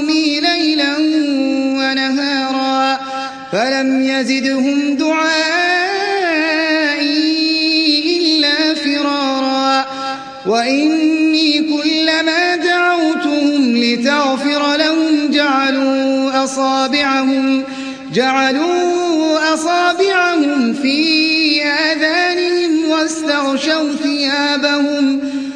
قومي ليلا ونهارا فلم يزدهم دعائي إلا فرارا وإني كلما دعوتهم لتغفر لهم جعلوا أصابعهم جعلوا أصابعهم في آذانهم واستغشوا ثيابهم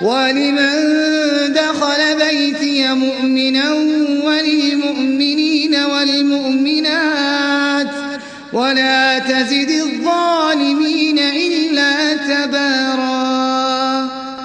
ولمن دخل بيتي مؤمنا وللمؤمنين والمؤمنات ولا تزد الظالمين